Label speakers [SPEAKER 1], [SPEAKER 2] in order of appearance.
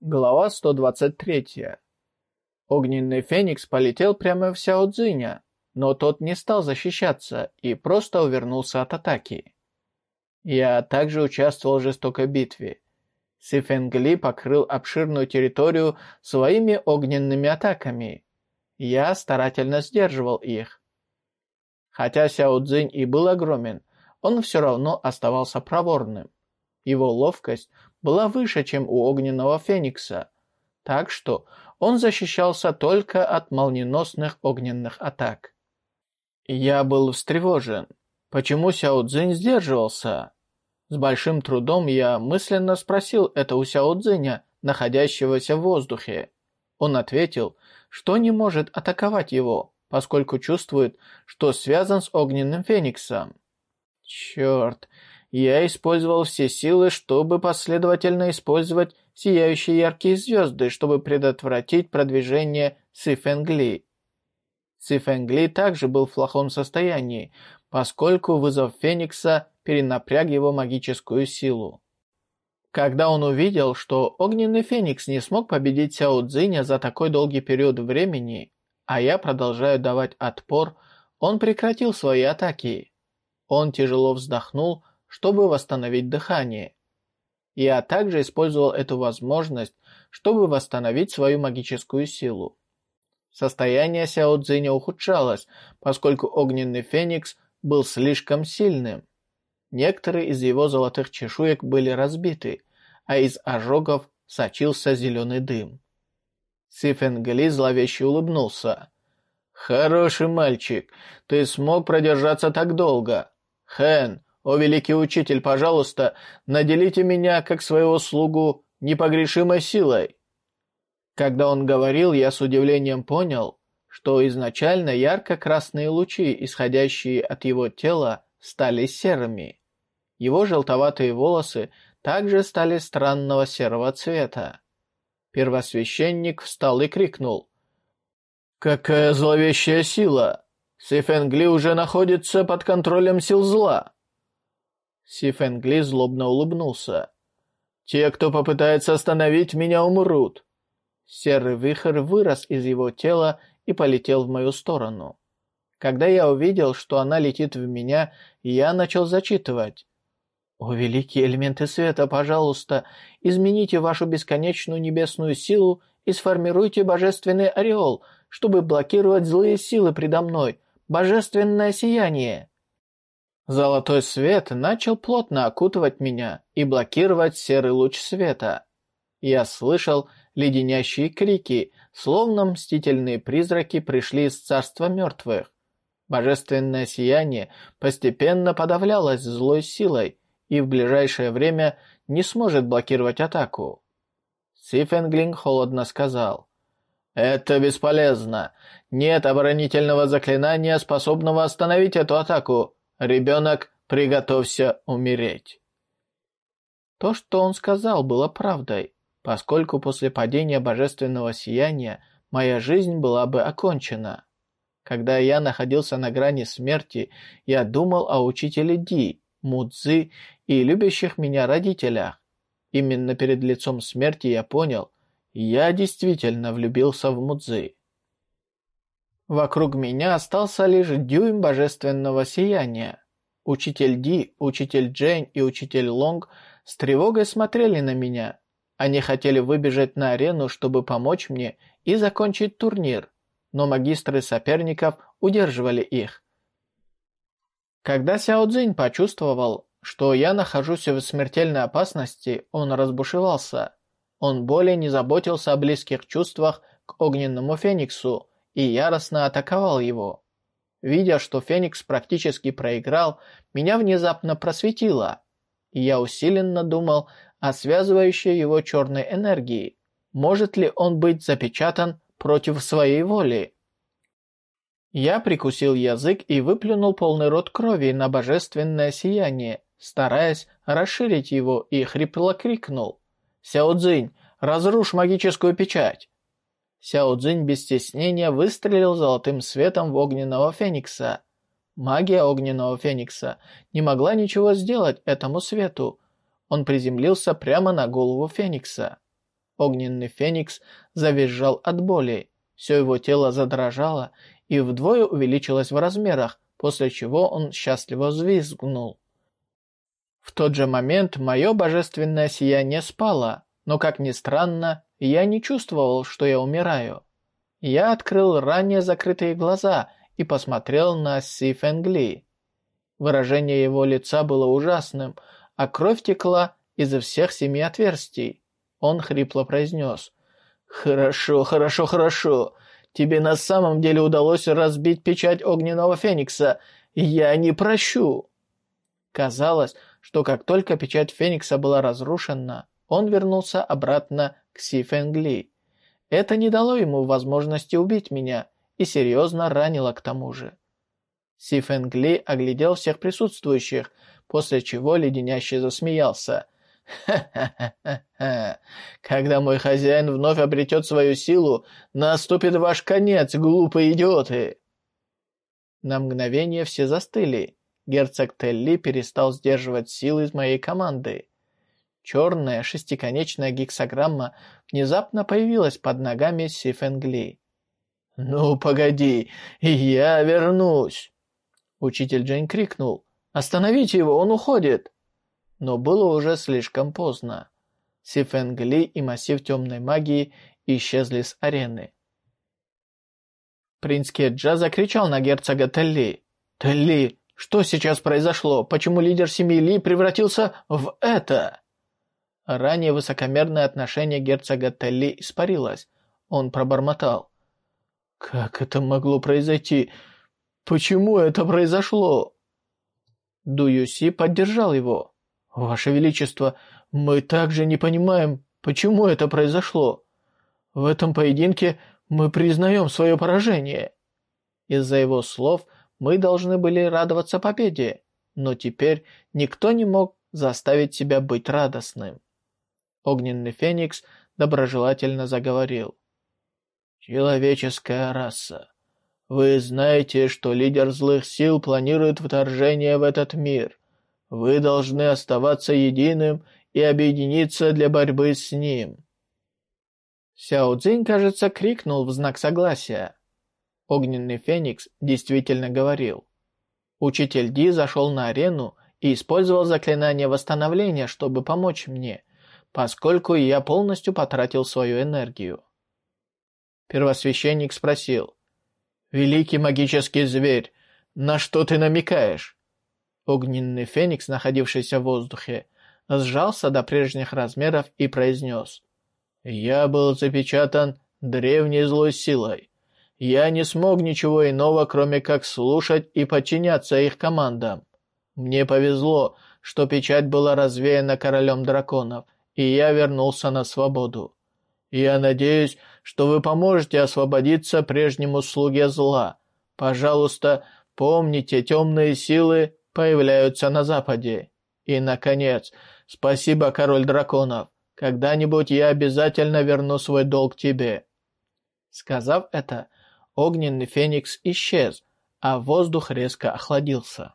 [SPEAKER 1] Глава 123. Огненный феникс полетел прямо в Сяо Цзиня, но тот не стал защищаться и просто увернулся от атаки. Я также участвовал в жестокой битве. Си Фенгли покрыл обширную территорию своими огненными атаками. Я старательно сдерживал их. Хотя Сяо Цзинь и был огромен, он все равно оставался проворным. Его ловкость была выше, чем у огненного феникса, так что он защищался только от молниеносных огненных атак. Я был встревожен. Почему Сяо Цзинь сдерживался? С большим трудом я мысленно спросил это у Сяо Цзиня, находящегося в воздухе. Он ответил, что не может атаковать его, поскольку чувствует, что связан с огненным фениксом. Черт, я использовал все силы, чтобы последовательно использовать сияющие яркие звезды, чтобы предотвратить продвижение Сифенгли. Сифенгли также был в плохом состоянии, поскольку вызов Феникса перенапряг его магическую силу. Когда он увидел, что огненный Феникс не смог победить Сяо Цзиня за такой долгий период времени, а я продолжаю давать отпор, он прекратил свои атаки. Он тяжело вздохнул, чтобы восстановить дыхание. Я также использовал эту возможность, чтобы восстановить свою магическую силу. Состояние Сяо Цзиня ухудшалось, поскольку огненный феникс был слишком сильным. Некоторые из его золотых чешуек были разбиты, а из ожогов сочился зеленый дым. Сифенгли зловеще улыбнулся. «Хороший мальчик, ты смог продержаться так долго. Хэн, «О, великий учитель, пожалуйста, наделите меня, как своего слугу, непогрешимой силой». Когда он говорил, я с удивлением понял, что изначально ярко-красные лучи, исходящие от его тела, стали серыми. Его желтоватые волосы также стали странного серого цвета. Первосвященник встал и крикнул. «Какая зловещая сила! Сифенгли уже находится под контролем сил зла!» Си Фэнгли злобно улыбнулся. «Те, кто попытается остановить меня, умрут!» Серый вихрь вырос из его тела и полетел в мою сторону. Когда я увидел, что она летит в меня, я начал зачитывать. «О, великие элементы света, пожалуйста, измените вашу бесконечную небесную силу и сформируйте божественный ореол, чтобы блокировать злые силы предо мной, божественное сияние!» Золотой свет начал плотно окутывать меня и блокировать серый луч света. Я слышал леденящие крики, словно мстительные призраки пришли из царства мертвых. Божественное сияние постепенно подавлялось злой силой и в ближайшее время не сможет блокировать атаку. Сифенглинг холодно сказал. «Это бесполезно. Нет оборонительного заклинания, способного остановить эту атаку. Ребенок, приготовься умереть. То, что он сказал, было правдой, поскольку после падения божественного сияния моя жизнь была бы окончена. Когда я находился на грани смерти, я думал о учителе Ди, Мудзи и любящих меня родителях. Именно перед лицом смерти я понял, я действительно влюбился в Мудзи. Вокруг меня остался лишь дюйм божественного сияния. Учитель Ди, учитель Джейн и учитель Лонг с тревогой смотрели на меня. Они хотели выбежать на арену, чтобы помочь мне и закончить турнир, но магистры соперников удерживали их. Когда Сяо Цзинь почувствовал, что я нахожусь в смертельной опасности, он разбушевался. Он более не заботился о близких чувствах к огненному фениксу, и яростно атаковал его. Видя, что Феникс практически проиграл, меня внезапно просветило, и я усиленно думал о связывающей его черной энергии. Может ли он быть запечатан против своей воли? Я прикусил язык и выплюнул полный рот крови на божественное сияние, стараясь расширить его, и хрипло крикнул. «Сяо Цзинь, разрушь магическую печать!» Сяо Цзинь без стеснения выстрелил золотым светом в огненного феникса. Магия огненного феникса не могла ничего сделать этому свету. Он приземлился прямо на голову феникса. Огненный феникс завизжал от боли. Все его тело задрожало и вдвое увеличилось в размерах, после чего он счастливо взвизгнул. В тот же момент мое божественное сияние спало, но, как ни странно, я не чувствовал, что я умираю. Я открыл ранее закрытые глаза и посмотрел на Си Фэнгли. Выражение его лица было ужасным, а кровь текла из всех семи отверстий. Он хрипло произнес. «Хорошо, хорошо, хорошо. Тебе на самом деле удалось разбить печать огненного феникса. Я не прощу». Казалось, что как только печать феникса была разрушена, он вернулся обратно к Си Фэнгли. Это не дало ему возможности убить меня и серьезно ранило к тому же. Си Фэнгли оглядел всех присутствующих, после чего леденяще засмеялся. «Ха-ха-ха-ха! Когда мой хозяин вновь обретет свою силу, наступит ваш конец, глупые идиоты!» На мгновение все застыли. Герцог Телли перестал сдерживать силы из моей команды. Черная шестиконечная гексограмма внезапно появилась под ногами Си Фэнгли. «Ну, погоди, я вернусь!» Учитель Джейн крикнул. «Остановите его, он уходит!» Но было уже слишком поздно. Си Фэнгли и массив темной магии исчезли с арены. Принц Кеджа закричал на герцога Телли. «Телли, что сейчас произошло? Почему лидер семьи Ли превратился в это?» Ранее высокомерное отношение герцога Телли испарилось. Он пробормотал. «Как это могло произойти? Почему это произошло?» Ду Юси поддержал его. «Ваше Величество, мы также не понимаем, почему это произошло. В этом поединке мы признаем свое поражение». Из-за его слов мы должны были радоваться победе, но теперь никто не мог заставить себя быть радостным. Огненный Феникс доброжелательно заговорил. «Человеческая раса, вы знаете, что лидер злых сил планирует вторжение в этот мир. Вы должны оставаться единым и объединиться для борьбы с ним». Сяо Цзинь, кажется, крикнул в знак согласия. Огненный Феникс действительно говорил. Учитель Ди зашел на арену и использовал заклинание восстановления, чтобы помочь мне, поскольку я полностью потратил свою энергию. Первосвященник спросил. «Великий магический зверь, на что ты намекаешь?» Огненный феникс, находившийся в воздухе, сжался до прежних размеров и произнес. «Я был запечатан древней злой силой. Я не смог ничего иного, кроме как слушать и подчиняться их командам. Мне повезло, что печать была развеяна королем драконов, и я вернулся на свободу. Я надеюсь, что вы поможете освободиться прежнему слуге зла. Пожалуйста, помните, темные силы появляются на западе. И, наконец, спасибо, король драконов. Когда-нибудь я обязательно верну свой долг тебе». Сказав это, огненный феникс исчез, а воздух резко охладился.